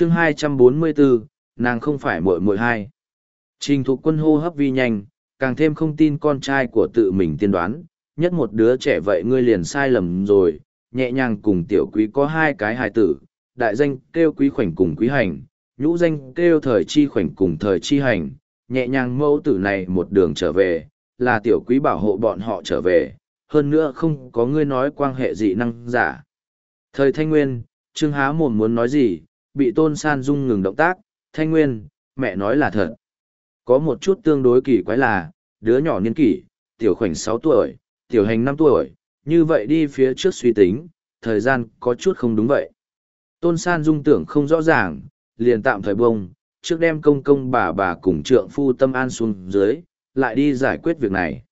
chương 244, nàng không phải muội muội hai. Trình thục quân hô hấp vi nhanh, càng thêm không tin con trai của tự mình tiên đoán, nhất một đứa trẻ vậy ngươi liền sai lầm rồi, nhẹ nhàng cùng tiểu quý có hai cái hài tử, đại danh kêu quý khoảnh cùng quý hành, nhũ danh kêu thời chi khoảnh cùng thời chi hành, nhẹ nhàng mẫu tử này một đường trở về, là tiểu quý bảo hộ bọn họ trở về, hơn nữa không có ngươi nói quan hệ dị năng giả. Thời thanh nguyên, trương há mồm muốn nói gì, bị tôn san dung ngừng động tác, thanh nguyên, mẹ nói là thật. Có một chút tương đối kỳ quái là, đứa nhỏ niên kỷ, tiểu khoảnh sáu tuổi, tiểu hành năm tuổi, như vậy đi phía trước suy tính, thời gian có chút không đúng vậy. Tôn san dung tưởng không rõ ràng, liền tạm thời bông, trước đem công công bà bà cùng trượng phu tâm an xuống dưới, lại đi giải quyết việc này.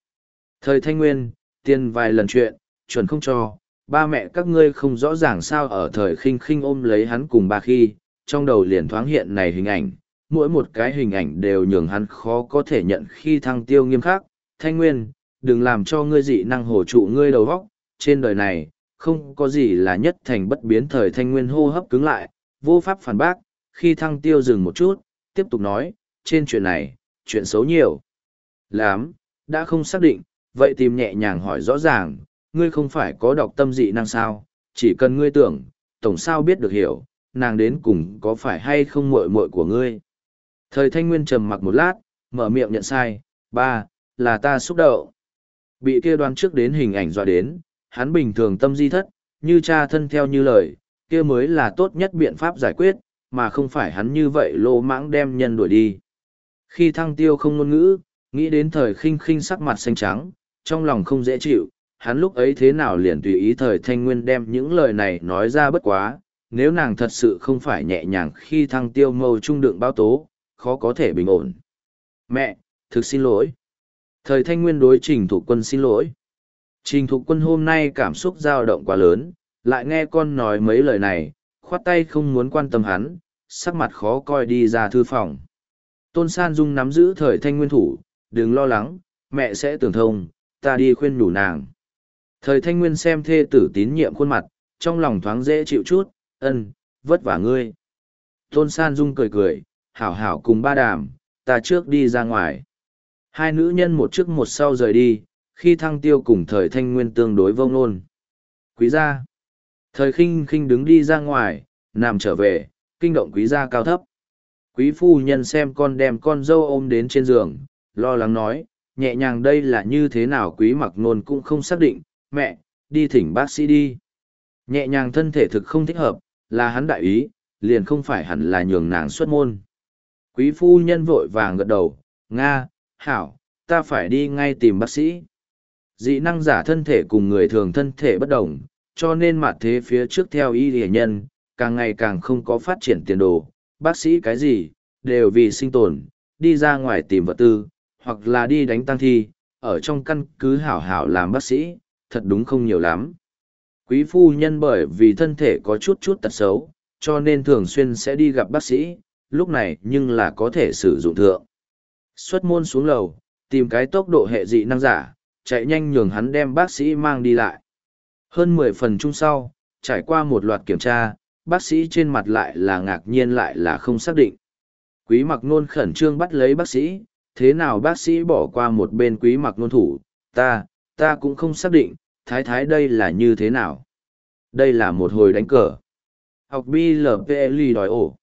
Thời thanh nguyên, tiên vài lần chuyện, chuẩn không cho, ba mẹ các ngươi không rõ ràng sao ở thời khinh khinh ôm lấy hắn cùng ba khi, trong đầu liền thoáng hiện này hình ảnh, mỗi một cái hình ảnh đều nhường hắn khó có thể nhận khi thăng tiêu nghiêm khắc. Thanh Nguyên, đừng làm cho ngươi dị năng hổ trụ ngươi đầu góc, trên đời này, không có gì là nhất thành bất biến thời Thanh Nguyên hô hấp cứng lại, vô pháp phản bác, khi thăng tiêu dừng một chút, tiếp tục nói, trên chuyện này, chuyện xấu nhiều. Lắm, đã không xác định, vậy tìm nhẹ nhàng hỏi rõ ràng, ngươi không phải có đọc tâm dị năng sao, chỉ cần ngươi tưởng, tổng sao biết được hiểu, nàng đến cùng có phải hay không muội muội của ngươi. Thời thanh nguyên trầm mặc một lát, mở miệng nhận sai, ba, là ta xúc động. Bị kia đoán trước đến hình ảnh dọa đến, hắn bình thường tâm di thất, như cha thân theo như lời, kia mới là tốt nhất biện pháp giải quyết, mà không phải hắn như vậy lô mãng đem nhân đuổi đi. Khi thăng tiêu không ngôn ngữ, nghĩ đến thời khinh khinh sắc mặt xanh trắng, trong lòng không dễ chịu, hắn lúc ấy thế nào liền tùy ý thời thanh nguyên đem những lời này nói ra bất quá, nếu nàng thật sự không phải nhẹ nhàng khi thăng tiêu mâu trung đựng bao tố, khó có thể bình ổn. Mẹ, thực xin lỗi. Thời thanh nguyên đối trình thủ quân xin lỗi. Trình thủ quân hôm nay cảm xúc dao động quá lớn, lại nghe con nói mấy lời này, khoát tay không muốn quan tâm hắn, sắc mặt khó coi đi ra thư phòng. Tôn San Dung nắm giữ thời thanh nguyên thủ, đừng lo lắng, mẹ sẽ tưởng thông, ta đi khuyên nhủ nàng. Thời thanh nguyên xem thê tử tín nhiệm khuôn mặt, trong lòng thoáng dễ chịu chút, ân, vất vả ngươi. Tôn San Dung cười cười, hảo hảo cùng ba đàm, ta trước đi ra ngoài. Hai nữ nhân một trước một sau rời đi, khi thăng tiêu cùng thời thanh nguyên tương đối vông nôn. Quý gia. Thời khinh khinh đứng đi ra ngoài, nằm trở về, kinh động quý gia cao thấp. Quý phu nhân xem con đem con dâu ôm đến trên giường, lo lắng nói, nhẹ nhàng đây là như thế nào quý mặc nôn cũng không xác định, mẹ, đi thỉnh bác sĩ đi. Nhẹ nhàng thân thể thực không thích hợp, là hắn đại ý, liền không phải hẳn là nhường nàng xuất môn. Quý phu nhân vội vàng gật đầu, Nga, Hảo, ta phải đi ngay tìm bác sĩ. Dị năng giả thân thể cùng người thường thân thể bất đồng, cho nên mặt thế phía trước theo y hệ nhân, càng ngày càng không có phát triển tiền đồ. Bác sĩ cái gì, đều vì sinh tồn, đi ra ngoài tìm vật tư, hoặc là đi đánh tăng thi, ở trong căn cứ hảo hảo làm bác sĩ, thật đúng không nhiều lắm. Quý phu nhân bởi vì thân thể có chút chút tật xấu, cho nên thường xuyên sẽ đi gặp bác sĩ, lúc này nhưng là có thể sử dụng thượng. Xuất môn xuống lầu, tìm cái tốc độ hệ dị năng giả, chạy nhanh nhường hắn đem bác sĩ mang đi lại. Hơn mười phần chung sau, trải qua một loạt kiểm tra, bác sĩ trên mặt lại là ngạc nhiên lại là không xác định. Quý mặc nôn khẩn trương bắt lấy bác sĩ, thế nào bác sĩ bỏ qua một bên quý mặc nôn thủ, ta, ta cũng không xác định, thái thái đây là như thế nào. Đây là một hồi đánh cờ. Học BLPL đòi ổ.